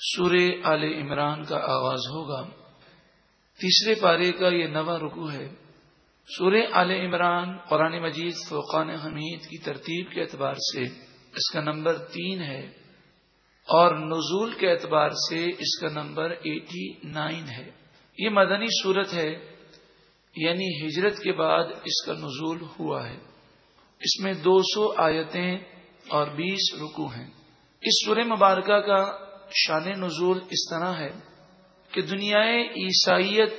سور آل عمران کا آغاز ہوگا۔ تیسرے پارے کا یہ نواں رکو ہے۔ سور آل عمران قرآن مجید فوقان حمید کی ترتیب کے اعتبار سے اس کا نمبر تین ہے اور نزول کے اعتبار سے اس کا نمبر ایٹی نائن ہے۔ یہ مدنی صورت ہے یعنی ہجرت کے بعد اس کا نزول ہوا ہے۔ اس میں دو سو آیتیں اور بیس رکو ہیں۔ اس سورہ مبارکہ کا شان نزول اس طرح ہے کہ دنیا عیسائیت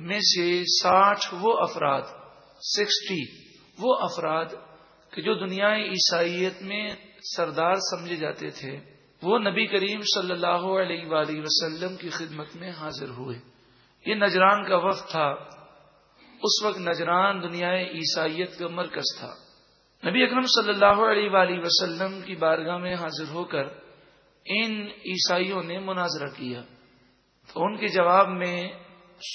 میں سے ساٹھ وہ افراد، سکسٹی وہ افراد کہ جو دنیا عیسائیت میں سردار سمجھے جاتے تھے، وہ نبی کریم صلی اللہ علیہ وآلہ وسلم کی خدمت میں حاضر ہوئے۔ یہ نجران کا وقت تھا، اس وقت نجران دنیا عیسائیت کا مرکز تھا۔ نبی اکرم صلی اللہ علیہ وآلہ وسلم کی بارگاہ میں حاضر ہو کر ان عیسائیوں نے مناظرہ کیا۔ تو ان کے جواب میں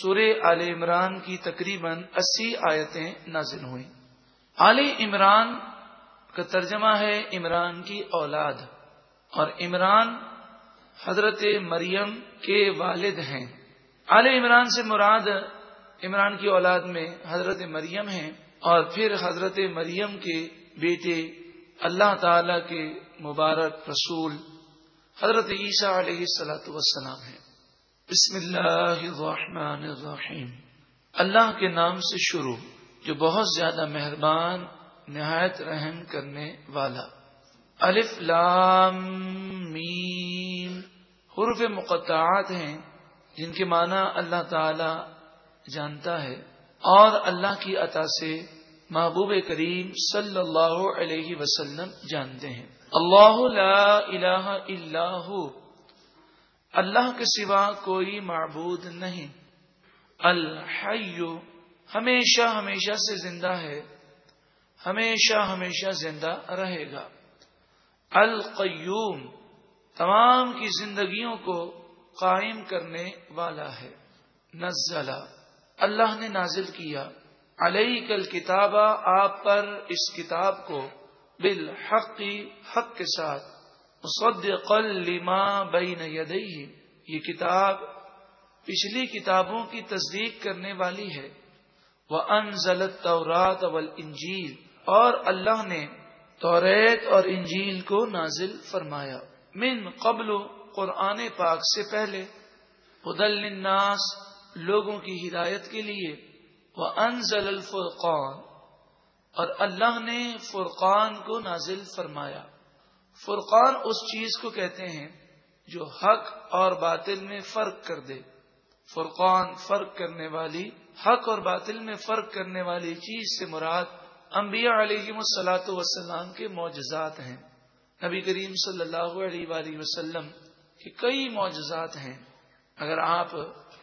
سور آل عمران کی تقریباً اسی آیتیں نازل ہوئیں۔ آل عمران کا ترجمہ ہے عمران کی اولاد۔ اور عمران حضرت مریم کے والد ہیں۔ آل عمران سے مراد عمران کی اولاد میں حضرت مریم ہیں۔ اور پھر حضرت مریم کے بیٹے اللہ تعالی کے مبارک رسول حضرت عیسیٰ علیہ السلاۃ وسلام ہے بسم اللہ الرحمن الرحیم۔ اللہ کے نام سے شروع جو بہت زیادہ مہربان، نہایت رحم کرنے والا۔ الف لام میم۔ حرف مقطعات ہیں جن کے معنی اللہ تعالی جانتا ہے اور اللہ کی عطا سے محبوب کریم صلی اللہ علیہ وسلم جانتے ہیں۔ اللہ لا الہ الا ہو۔ اللہ کے سوا کوئی معبود نہیں۔ الحی ہمیشہ ہمیشہ سے زندہ ہے۔ ہمیشہ ہمیشہ زندہ رہے گا۔ القیوم تمام کی زندگیوں کو قائم کرنے والا ہے۔ نزلہ اللہ نے نازل کیا۔ علیہ کل کتابہ آپ پر اس کتاب کو۔ بالحق، حق کے ساتھ، مصدقا لما بین یدیہ۔ یہ کتاب پچھلی کتابوں کی تصدیق کرنے والی ہے۔ وہ انزلت تورات اول انجیل اور اللہ نے توریت اور انجیل کو نازل فرمایا۔ من قبل قرآن پاک سے پہلے۔ حدل الناس لوگوں کی ہدایت کے لیے۔ وہ انزل الفرقان۔ اور اللہ نے فرقان کو نازل فرمایا۔ فرقان اس چیز کو کہتے ہیں جو حق اور باطل میں فرق کر دے۔ فرقان فرق کرنے والی، حق اور باطل میں فرق کرنے والی چیز سے مراد انبیاء علیہ السلاۃ وسلام کے معجزات ہیں۔ نبی کریم صلی اللہ علیہ وآلہ وسلم کے کئی معجزات ہیں۔ اگر آپ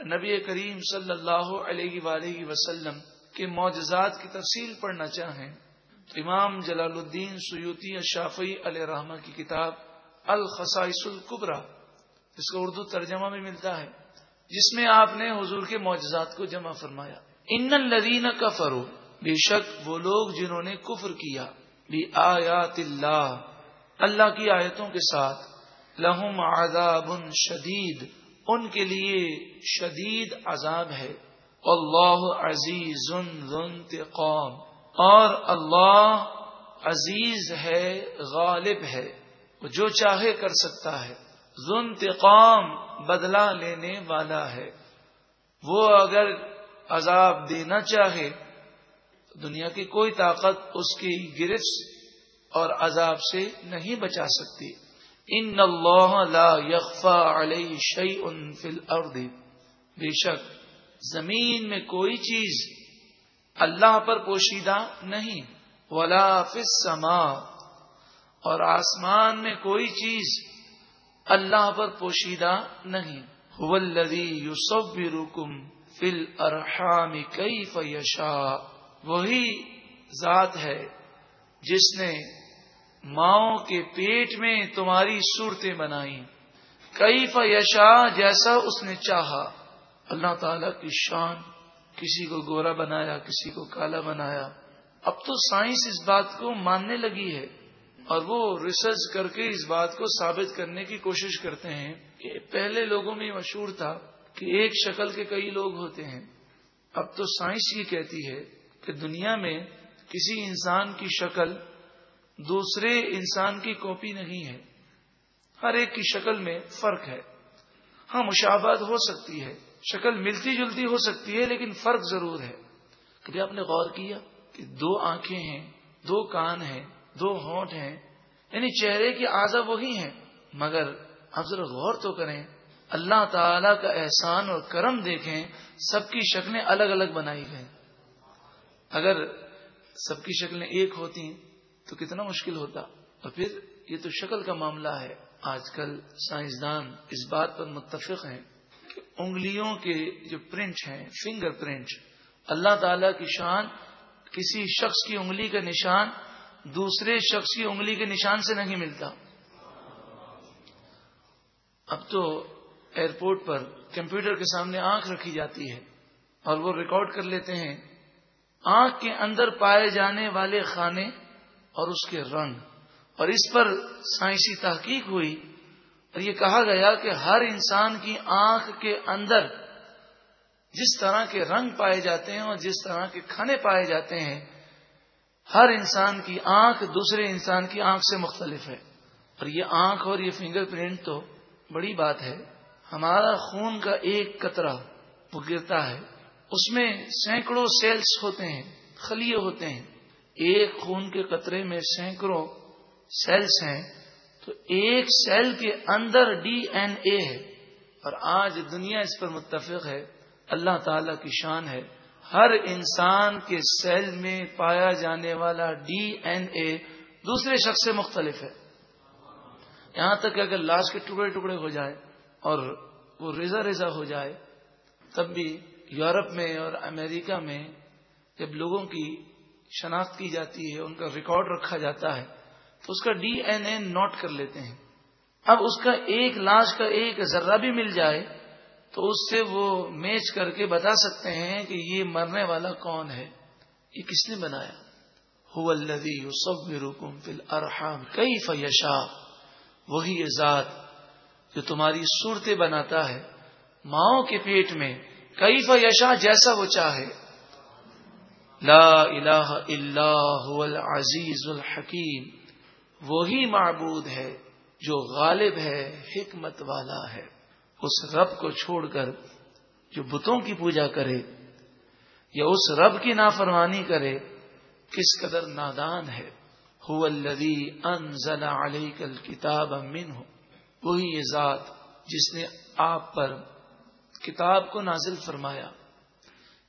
نبی کریم صلی اللہ علیہ وآلہ وسلم کے معجزات کی تفصیل پڑھنا چاہیں تو امام جلال الدین سیوتی شافی علیہ رحمہ کی کتاب الخصائص القبرا جس کا اردو ترجمہ بھی ملتا ہے، جس میں آپ نے حضور کے معجزات کو جمع فرمایا۔ ان الدین کا فرو بے شک وہ لوگ جنہوں نے کفر کیا بھی آیات اللہ اللہ کی آیتوں کے ساتھ، لہم عذاب شدید، ان کے لیے شدید عذاب ہے۔ اللہ عزیز انتقام۔ اور اللہ عزیز ہے، غالب ہے جو چاہے کر سکتا ہے۔ ذنتقام بدلہ لینے والا ہے۔ وہ اگر عذاب دینا چاہے، دنیا کی کوئی طاقت اس کی گرفت اور عذاب سے نہیں بچا سکتی۔ ان اللہ لا یخفا علیہ شیء فی الارض۔ بے شک زمین میں کوئی چیز اللہ پر پوشیدہ نہیں۔ ولا سما اور آسمان میں کوئی چیز اللہ پر پوشیدہ نہیں۔ ولدی یوسف رکم فل ارحام کئی فیشا وہی ذات ہے جس نے ماؤں کے پیٹ میں تمہاری صورتیں بنائی کئی فیشا جیسا اس نے چاہا۔ اللہ تعالی کی شان، کسی کو گورا بنایا، کسی کو کالا بنایا۔ اب تو سائنس اس بات کو ماننے لگی ہے اور وہ ریسرچ کر کے اس بات کو ثابت کرنے کی کوشش کرتے ہیں کہ پہلے لوگوں میں مشہور تھا کہ ایک شکل کے کئی لوگ ہوتے ہیں۔ اب تو سائنس یہ کہتی ہے کہ دنیا میں کسی انسان کی شکل دوسرے انسان کی کاپی نہیں ہے۔ ہر ایک کی شکل میں فرق ہے۔ ہاں مشابہت ہو سکتی ہے، شکل ملتی جلتی ہو سکتی ہے، لیکن فرق ضرور ہے۔ کبھی آپ نے غور کیا کہ دو آنکھیں ہیں، دو کان ہیں، دو ہونٹ ہیں یعنی چہرے کی آزا وہی ہیں۔ مگر آپ ذرا غور تو کریں، اللہ تعالی کا احسان اور کرم دیکھیں، سب کی شکلیں الگ الگ بنائی گئیں۔ اگر سب کی شکلیں ایک ہوتی تو کتنا مشکل ہوتا۔ اور پھر یہ تو شکل کا معاملہ ہے۔ آج کل سائنسدان اس بات پر متفق ہیں کہ انگلیوں کے جو پرنٹ ہیں فنگر پرنٹ اللہ تعالی کی شان کسی شخص کی انگلی کا نشان دوسرے شخص کی انگلی کے نشان سے نہیں ملتا۔ اب تو ایئرپورٹ پر کمپیوٹر کے سامنے آنکھ رکھی جاتی ہے اور وہ ریکارڈ کر لیتے ہیں، آنکھ کے اندر پائے جانے والے کھانے اور اس کے رنگ۔ اور اس پر سائنسی تحقیق ہوئی اور یہ کہا گیا کہ ہر انسان کی آنکھ کے اندر جس طرح کے رنگ پائے جاتے ہیں اور جس طرح کے کھانے پائے جاتے ہیں، ہر انسان کی آنکھ دوسرے انسان کی آنکھ سے مختلف ہے۔ اور یہ آنکھ اور یہ فنگر پرنٹ تو بڑی بات ہے۔ ہمارا خون کا ایک قطرہ وہ گرتا ہے۔ اس میں سینکڑوں سیلس ہوتے ہیں، خلیے ہوتے ہیں۔ ایک خون کے قطرے میں سینکڑوں سیلس ہیں، تو ایک سیل کے اندر ڈی این اے ہے۔ اور آج دنیا اس پر متفق ہے، اللہ تعالی کی شان ہے۔ ہر انسان کے سیل میں پایا جانے والا ڈی این اے دوسرے شخص سے مختلف ہے۔ یہاں تک کہ اگر لاش کے ٹکڑے ٹکڑے ہو جائے اور وہ ریزا ریزا ہو جائے، تب بھی یورپ میں اور امریکہ میں جب لوگوں کی شناخت کی جاتی ہے، ان کا ریکارڈ رکھا جاتا ہے تو اس کا ڈی این اے نوٹ کر لیتے ہیں۔ اب اس کا ایک لاش کا ایک ذرہ بھی مل جائے تو اس سے وہ میچ کر کے بتا سکتے ہیں کہ یہ مرنے والا کون ہے۔ یہ کس نے بنایا؟ سب روکم فل ارحام کئی فیشا وہی ذات جو تمہاری صورتیں بناتا ہے۔ ماؤں کے پیٹ میں کئی فیشا جیسا وہ چاہے۔ لا الہ الا العزیز الحکیم۔ وہی معبود ہے جو غالب ہے، حکمت والا ہے۔ اس رب کو چھوڑ کر جو بتوں کی پوجا کرے یا اس رب کی نافرمانی کرے، کس قدر نادان ہے۔ انزل علیک الکتاب منہ۔ وہی یہ ذات جس نے آپ پر کتاب کو نازل فرمایا۔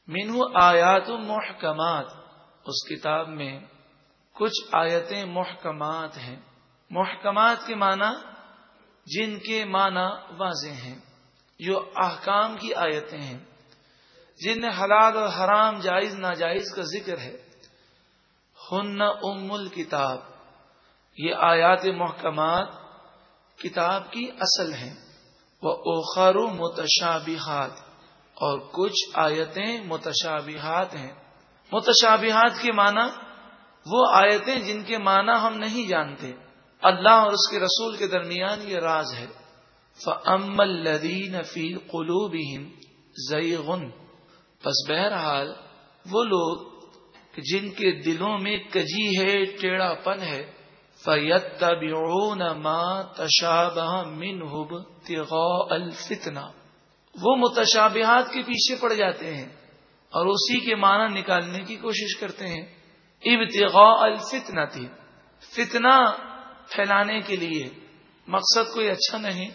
مینو آیات محکمات، اس کتاب میں کچھ آیتیں محکمات ہیں۔ محکمات کے معنی جن کے معنی واضح ہیں۔ جو احکام کی آیتیں ہیں۔ جن میں حلال اور حرام جائز ناجائز کا ذکر ہے۔ ہن ام الکتاب۔ یہ آیات محکمات کتاب کی اصل ہیں۔ وہ اوخر متشابہات۔ اور کچھ آیتیں متشابہات ہیں۔ متشابہات کے معنی وہ آیتیں جن کے معنی ہم نہیں جانتے، اللہ اور اس کے رسول کے درمیان یہ راز ہے۔ فم الدین فی قلوب زیغن بس بہرحال وہ لوگ جن کے دلوں میں کجی ہے، ٹیڑھا پن ہے۔ فیت تب ماں تشاب من ہب الفتنا وہ متشابہات کے پیچھے پڑ جاتے ہیں اور اسی کے معنی نکالنے کی کوشش کرتے ہیں۔ ابتغاء الفتنہ تھی۔ فتنہ پھیلانے کے لیے مقصد کوئی اچھا نہیں،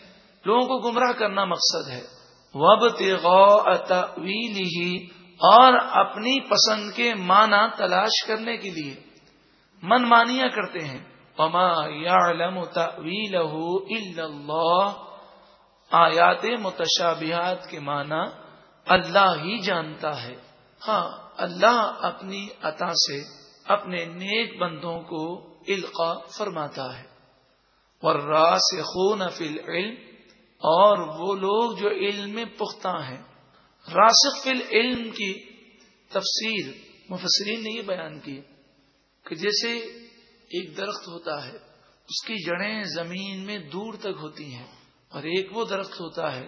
لوگوں کو گمراہ کرنا مقصد ہے۔ وب تغویلی اور اپنی پسند کے معنی تلاش کرنے کے لیے من مانیاں کرتے ہیں۔ پما یا آیات متشابہات کے معنی اللہ ہی جانتا ہے۔ ہاں اللہ اپنی عطا سے اپنے نیک بندوں کو القا فرماتا ہے۔ اور راس خون فل علم اور وہ لوگ جو علم میں پختہ ہیں۔ راسخ فل علم کی تفسیر مفسرین نے یہ بیان کی کہ جیسے ایک درخت ہوتا ہے، اس کی جڑیں زمین میں دور تک ہوتی ہیں، اور ایک وہ درخت ہوتا ہے،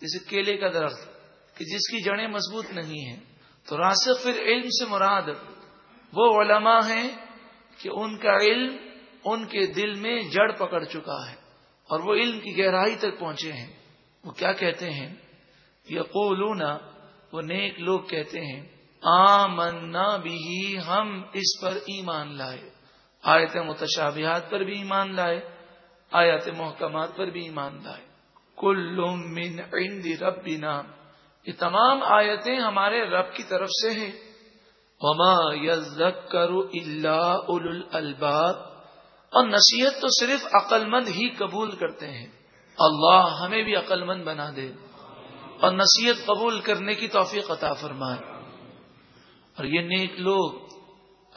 جیسے کیلے کا درخت، کہ جس کی جڑیں مضبوط نہیں ہیں۔ تو راسخ پھر علم سے مراد وہ علماء ہیں کہ ان کا علم ان کے دل میں جڑ پکڑ چکا ہے اور وہ علم کی گہرائی تک پہنچے ہیں۔ وہ کیا کہتے ہیں؟ یقولون، وہ نیک لوگ کہتے ہیں، آمنا بھی ہم اس پر ایمان لائے۔ آیت متشابہات پر بھی ایمان لائے آیات محکمات پر بھی ایمان لائے۔ کل من عند ربنا۔ یہ تمام آیتیں ہمارے رب کی طرف سے ہیں۔ وما یذکر الا اولو الالباب۔ اور نصیحت تو صرف عقل مند ہی قبول کرتے ہیں۔ اللہ ہمیں بھی عقل مند بنا دے۔ اور نصیحت قبول کرنے کی توفیق عطا فرمائے۔ اور یہ نیک لوگ،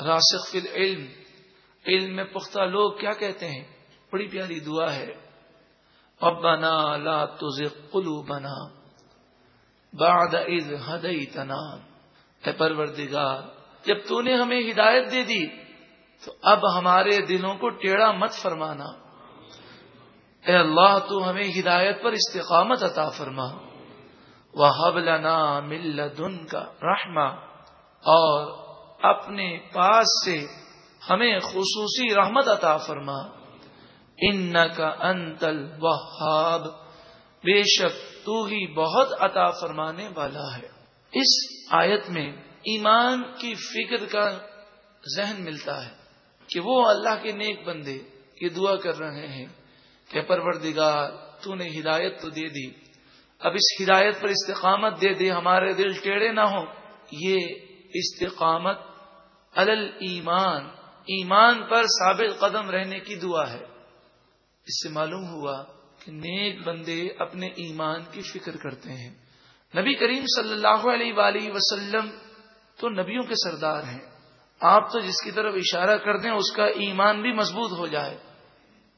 راسخ فی العلم، علم میں پختہ لوگ کیا کہتے ہیں؟ بڑی پیاری دعا ہے۔ ابنا لا تزغ قلوبنا بعد اذ ہدیتنا اے پروردگار، جب تو نے ہمیں ہدایت دے دی، تو اب ہمارے دلوں کو ٹیڑھا مت فرمانا۔ اے اللہ، تو ہمیں ہدایت پر استقامت عطا فرما۔ وہ لنا ملدن کا رحما اور اپنے پاس سے ہمیں خصوصی رحمت عطا فرما۔ ان کا انتل وہاب بے شک تو ہی بہت عطا فرمانے والا ہے۔ اس آیت میں ایمان کی فکر کا ذہن ملتا ہے کہ وہ اللہ کے نیک بندے یہ دعا کر رہے ہیں کہ پروردگار تو نے ہدایت تو دے دی۔ اب اس ہدایت پر استقامت دے دے، ہمارے دل ٹیڑے نہ ہو یہ استقامت الل ایمان ایمان پر ثابت قدم رہنے کی دعا ہے۔ اس سے معلوم ہوا کہ نیک بندے اپنے ایمان کی فکر کرتے ہیں۔ نبی کریم صلی اللہ علیہ وآلہ وسلم تو نبیوں کے سردار ہیں۔ آپ تو جس کی طرف اشارہ کر دیں، اس کا ایمان بھی مضبوط ہو جائے۔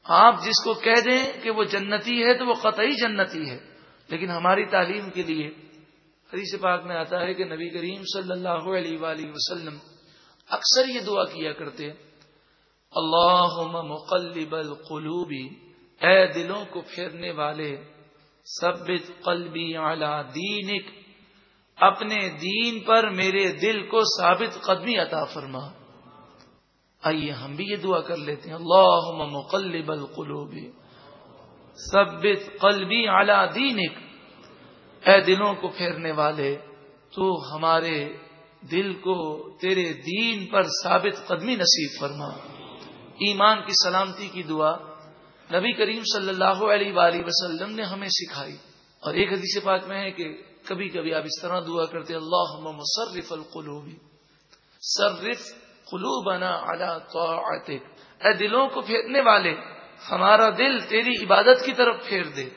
آپ جس کو کہہ دیں کہ وہ جنتی ہے تو وہ قطعی جنتی ہے۔ لیکن ہماری تعلیم کے لیے حدیث پاک میں آتا ہے کہ نبی کریم صلی اللہ علیہ وآلہ وسلم اکثر یہ دعا کیا کرتے اللہ مقلب القلوبی اے دلوں کو پھیرنے والے سبت قلبی اعلی دینک، اپنے دین پر میرے دل کو ثابت قدمی عطا فرما۔ آئیے ہم بھی یہ دعا کر لیتے ہیں۔ اللہ مقلب القلوب۔ ثبت قلبی اعلی دینک۔ اے دلوں کو پھیرنے والے، تو ہمارے دل کو تیرے دین پر ثابت قدمی نصیب فرما۔ ایمان کی سلامتی کی دعا۔ نبی کریم صلی اللہ علیہ وآلہ وسلم نے ہمیں سکھائی۔ اور ایک حدیث پاک میں ہے کہ کبھی کبھی آپ اس طرح دعا کرتے اللہ مصرف القلوب، صرف قلوبنا على طاعتك اے دلوں کو پھیرنے والے، ہمارا دل تیری عبادت کی طرف پھیر دے۔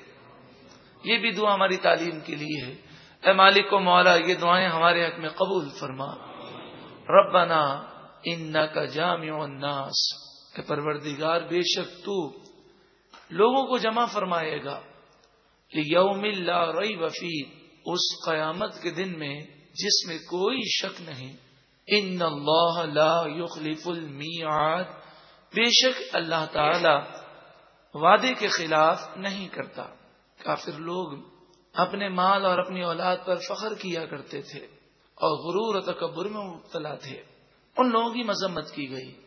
یہ بھی دعا ہماری تعلیم کے لیے ہے۔ اے مالک و مولا، یہ دعائیں ہمارے حق میں قبول فرما۔ ربنا انك جامع الناس۔ اے پروردگار، بے شک تو لوگوں کو جمع فرمائے گا کہ یوم اللہ رئی وفی اس قیامت کے دن میں جس میں کوئی شک نہیں۔ ان اللہ لا يخلف المیعاد۔ بے شک اللہ تعالی وعدے کے خلاف نہیں کرتا۔ کافر لوگ اپنے مال اور اپنی اولاد پر فخر کیا کرتے تھے اور غرور و تکبر میں مبتلا تھے۔ ان لوگوں کی مذمت کی گئی۔